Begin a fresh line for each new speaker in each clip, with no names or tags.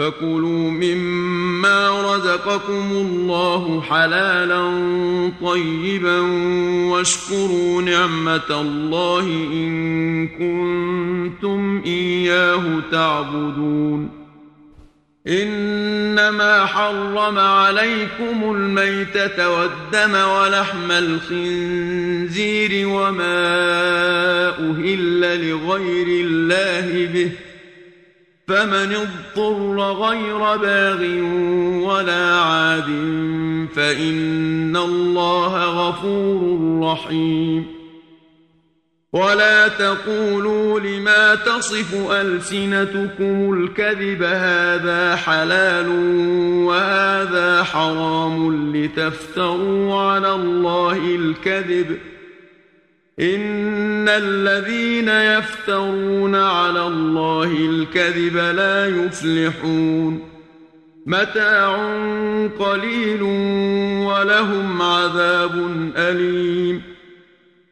فَكُلُوا مِمَّا رَزَقَكُمُ اللَّهُ حَلَالًا طَيِّبًا وَاشْكُرُوا نِعْمَةَ اللَّهِ إِن كُنتُمْ إِيَّاهُ تَعْبُدُونَ انما حرم عليكم الميتة والدم ولحم الخنزير وما أهل لغير الله به فمن اضطر غير باغ ولا عاد فإن الله غفور رحيم. ولا تقولوا لما تصف ألسنتكم الكذب هذا حلال وهذا حرام لتفتروا على الله الكذب. إن ان الذين يفترون على الله الكذب لا يفلحون متاع قليل ولهم عذاب اليم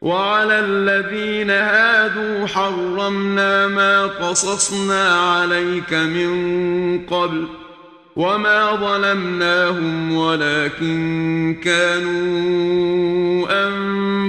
وعلى الذين هادوا حرمنا ما قصصنا عليك من قبل وما ظلمناهم ولكن كانوا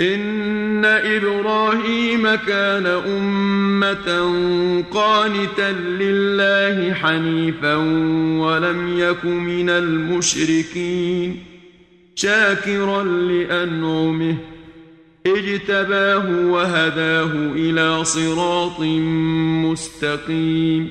ان إبراهيم كان امه قانتا لله حنيفا ولم يك من المشركين شاكرا لانعمه اجتباه وهداه إلى صراط مستقيم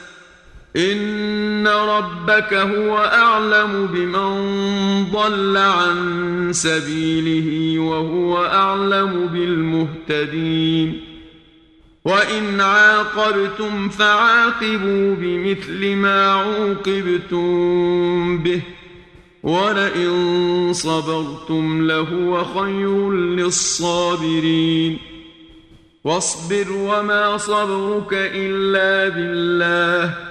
ان ربك هو اعلم بمن ضل عن سبيله وهو اعلم بالمهتدين وان عاقبتم فعاقبوا بمثل ما عوقبتم به ولئن صبرتم لهو خير للصابرين واصبر وما صبرك الا بالله